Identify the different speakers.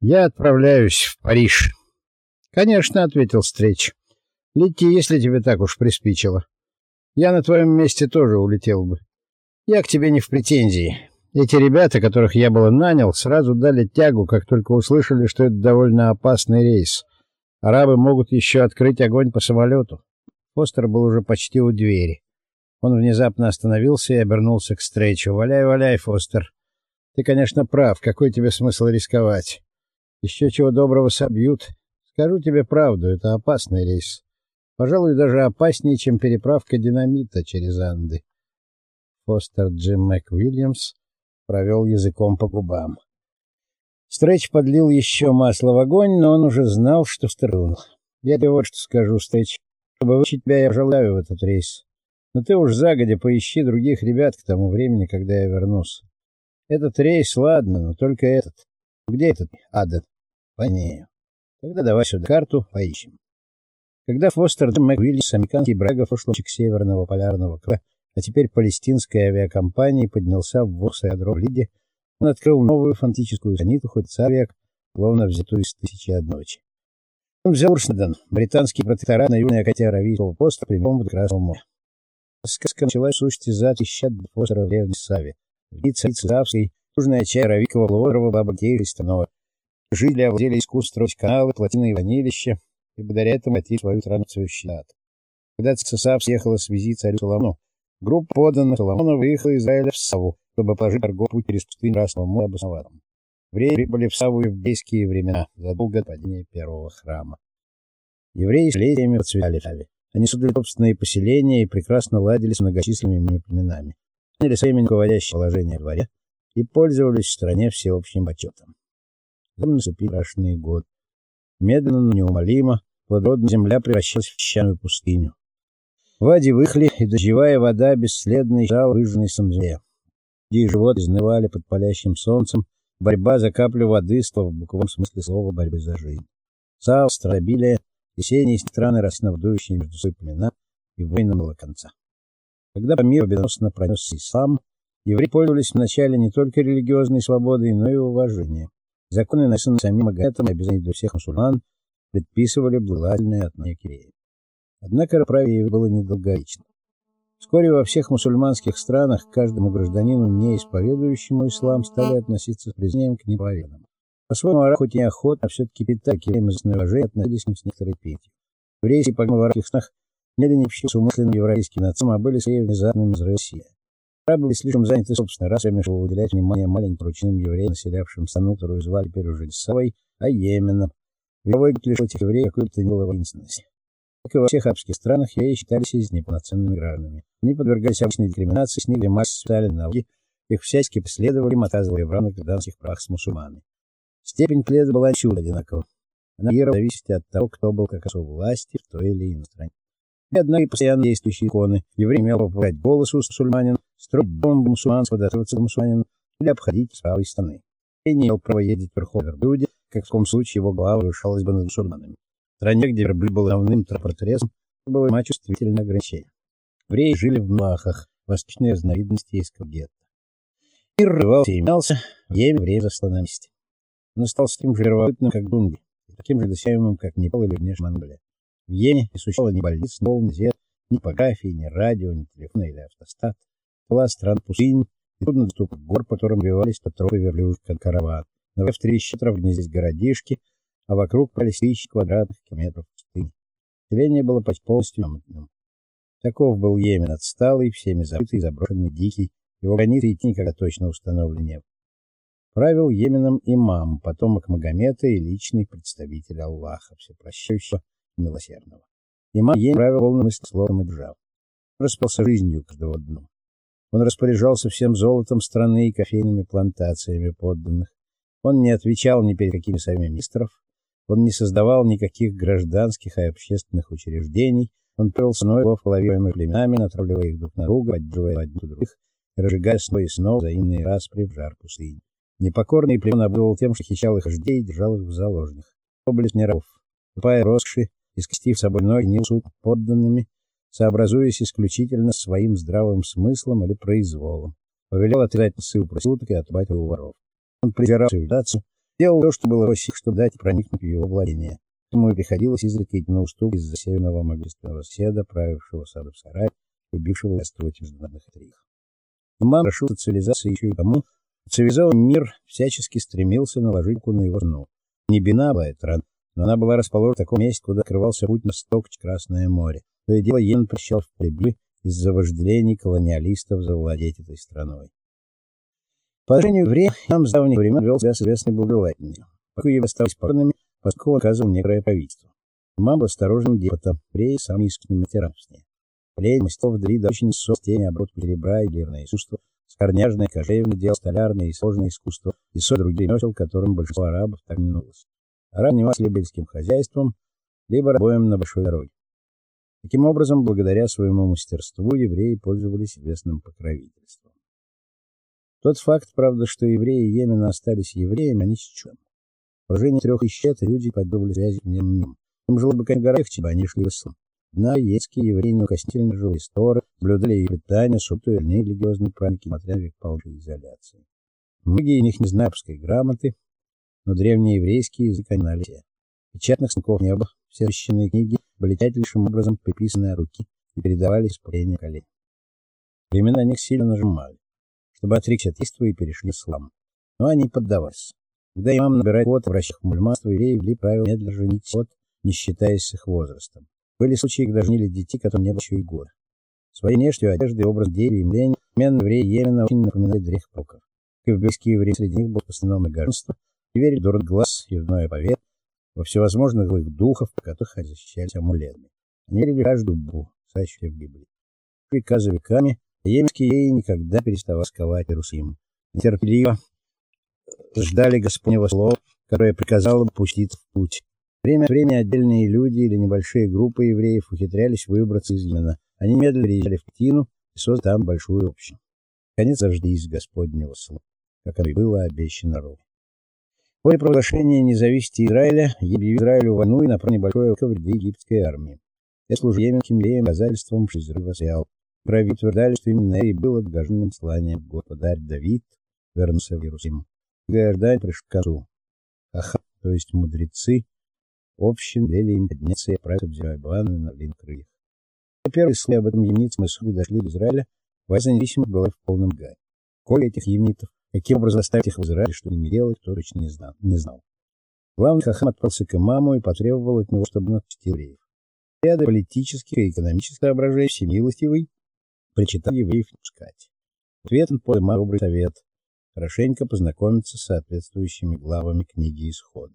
Speaker 1: Я отправляюсь в Париж. Конечно, ответил Стреч. Лети, если тебе так уж приспичило. Я на твоем месте тоже улетел бы. Я к тебе не в претензии. Эти ребята, которых я было нанял, сразу дали тягу, как только услышали, что это довольно опасный рейс. Арабы могут еще открыть огонь по самолету. Постер был уже почти у двери. Он внезапно остановился и обернулся к Стрейчу. «Валяй, валяй, Фостер. Ты, конечно, прав. Какой тебе смысл рисковать? Еще чего доброго собьют. Скажу тебе правду, это опасный рейс. Пожалуй, даже опаснее, чем переправка динамита через Анды. Фостер Джим МакВильямс провел языком по губам. Стрэч подлил еще масло в огонь, но он уже знал, что струнул. Я тебе вот что скажу, Стрэч. Чтобы вычить тебя, я желаю в этот рейс. Но ты уж загодя поищи других ребят к тому времени, когда я вернусь. Этот рейс, ладно, но только этот. Где этот Аден? Понею. Тогда давай сюда карту, поищем. Когда Фостер МакВиллис, американский брагофошлочек Северного полярного края, а теперь палестинской авиакомпании, поднялся в воз аэродром Лиде, он открыл новую фантастическую страницу, хоть царь, словно взятую из тысячи одной ночи. Он взял Уршнеден, британский протекторат на южной окате Аравийского поста, прямом к Красному морю. Сказка началась в сущности за тысяча в древней Саве. В Савской, южная часть Аравийского полуострова была богатейшей страной. Жители овладели искусством строить каналы, плотины и ванилища, и благодаря этому отели свою страну цветущий над. Когда цесав съехала с визит царю Соломону, группа подданных Соломона выехала из Израиля в Саву, чтобы положить торговый через пустыню Красного моря обосноватым. Евреи прибыли в Саву в библейские времена, задолго до падения первого храма. Евреи с летиями процветали в Саве. Они создали собственные поселения и прекрасно ладили с многочисленными племенами. Заняли своими руководящее положение в дворе и пользовались в стране всеобщим почетом. Затем наступил страшный год. Медленно, но неумолимо, плодородная земля превращалась в песчаную пустыню. Вади выхли, и дождевая вода бесследно исчезала в выжженной земле. Люди и животные изнывали под палящим солнцем, борьба за каплю воды стала в буквальном смысле слова борьбы за жизнь. Сал, стробилия, весенние страны росли вдующие между собой племена, и война было конца. Когда по миру победоносно пронесся ислам, евреи пользовались вначале не только религиозной свободой, но и уважением. Законы, написанные самим Магометом, обязательные для всех мусульман, предписывали благодательное отношение к евреям. Однако правие было недолговечно. Вскоре во всех мусульманских странах каждому гражданину, не исповедующему ислам, стали относиться с признанием к неправедным. По-своему, арабы хоть и неохотно, все-таки питали к евреям известное уважение, относились к ним с некоторой петью. Еврейские, помимо в арабских снах, не были ни с умысленным еврейским нацизмом, а были скорее внезапными из России. Арабы слишком заняты собственной расой, чтобы уделять внимание маленьким ручным евреям, населявшим страну, которую звали теперь уже Савой, а Йеменом. Вековой год лишил этих евреев какой-то не было воинственности. Как и во всех арабских странах, евреи считались из неполноценными гражданами. Они подвергались обычной дискриминации, с них спитали налоги, их всячески преследовали, отказывали в равных гражданских правах с мусульманами. Степень пледа была чудо одинакова. Она зависит от того, кто был как особо власти в той или иной стране. И одна и постоянно действующие иконы. Еврей имел попадать голос у мусульманин, строить бомбу мусульманского, подготовиться к мусульманину или обходить с правой стороны. И не имел права ездить верхом верблюде, как в том случае его голова возвышалась бы над мусульманами. В стране, где верблюд был основным транспортерезом, было весьма чувствительное ограничение. Евреи жили в Махах, восточной разновидности исков гетто. Мир рвался и мялся, время время зашло на месте. Он стал таким же первобытным, как Дунги, и таким же досягаемым, как Непал или внешняя Монголия. В Йене не существовало ни больниц, ни волн, ни топографии, ни радио, ни телефона или автостат. Была страна пустынь и труднодоступных гор, по которым вивались по тропы верблюжек как караван. Но в три счетров здесь городишки, а вокруг пролись тысячи квадратных километров пустыни. Население было почти полностью намытным. Таков был Йемен, отсталый, всеми забытый, заброшенный, дикий. Его границы идти никогда точно установлены не было. Правил Йеменом имам, потомок Магомета и личный представитель Аллаха, всепрощающего, милосердного. Имам Йемен правил полным словом и держав. Распался жизнью каждого дну. Он распоряжался всем золотом страны и кофейными плантациями подданных. Он не отвечал ни перед какими своими министров, он не создавал никаких гражданских и общественных учреждений, он плел сной ловловимыми племенами, натравливая их друг на друга, поддерживая одних других, разжигая снова и снова взаимные распри в жар пустыни. Непокорный племен обдувал тем, что хищал их вождей и держал их в заложниках. Облик нервов, упая роскоши, искостив собой ноги, не суд подданными, сообразуясь исключительно своим здравым смыслом или произволом. Повелел отрезать носы у проституток и отбать у воров. Он презирал цивилизацию, Делал то, что было в силах, чтобы дать проникнуть в его владение. Ему приходилось изредка идти на уступки из-за северного могущественного соседа, правившего саду в сарай, любившего властвовать в международных интригах. Имам прошел цивилизации еще и тому, цивилизованный мир всячески стремился наложить на его жену. Не бина Байтран, но она была расположена в таком месте, куда открывался путь на сток Красное море. То и дело Йен прощал в прибыль из-за вожделений колониалистов завладеть этой страной. По отношению к евреям с давних времен вел себя с известной благожелательностью. Пока евреи остались парными, поскольку он оказывал некоторое правительство. Имам был осторожным депутатом, евреи самым искусственным ветеранстве. Лень мастеров вдали до очень тени оборот серебра и лирное искусство, скорняжное, кожевное дело, столярное и сложное искусство, и сот других ремесел, которым большинство арабов так не научилось. Занимался либо хозяйством, либо рабоем на большой дороге. Таким образом, благодаря своему мастерству евреи пользовались известным покровительством. Тот факт, правда, что евреи Йемена остались евреями, они с чем. В положении трех лет люди поддерживали связи с ним. Им жило бы, конечно, легче, бы они шли в ислам. На ецкие евреи неукоснительно жили истории, блюдали и питание, субтуэльные религиозные праздники, несмотря на век полной изоляции. Многие из них не знают русской грамоты, но древнееврейский язык знали все. Печатных снимков не было, все священные книги были тщательнейшим образом приписаны руки и передавались с поколения колен. Времена них сильно нажимали, чтобы отречься от иства и перешли в слам. Но они поддавались. Когда имам набирает вот в мульманства, евреи ввели правило медленно женить вот, не считаясь с их возрастом. Были случаи, когда женили детей, которым не было еще и года. Своей внешней одеждой, образ дерева и мления, мен евреи Йемена очень напоминали древних проков. И в близкие времена среди них было гражданство, и верили в дурный глаз, и в иное повет, во всевозможных злых духов, которых они защищались амулетами. Они верили каждую букву, сащую в Библии. За веками Йеменские ей никогда переставал сковать Иерусалим. Нетерпеливо ждали Господнего слова, которое приказало бы пуститься в путь. Время от времени отдельные люди или небольшие группы евреев ухитрялись выбраться из Йемена. Они медленно приезжали в Птину и создали там большую общину. Конец заждись Господнего слова, как оно и было обещано Рову. После провозглашения независимости Израиля объявил Израилю войну и направил небольшое войско в ряды египетской армии. Это служило йеменским евреям доказательством, что Израиль воссиял. Правители утверждали, что именно и было отгаженным сланием Господарь Давид вернулся в Иерусалим. Граждане пришли к концу. Аха, то есть мудрецы, общин вели им подняться и отправиться в Зерайбану на длин крыльях. Первые слова об этом емницам и суды дошли до Израиля, война независимость была в полном гаре. Коли этих емнитов, каким образом заставить их в Израиле, что ими делать, кто точно не знал. Не знал. Главный Хахам отправился к имаму и потребовал от него, чтобы он отпустил евреев. Ряды политических и экономических соображений всемилостивый причитал евреев не пускать. Ответом подал добрый совет хорошенько познакомиться с соответствующими главами книги Исход.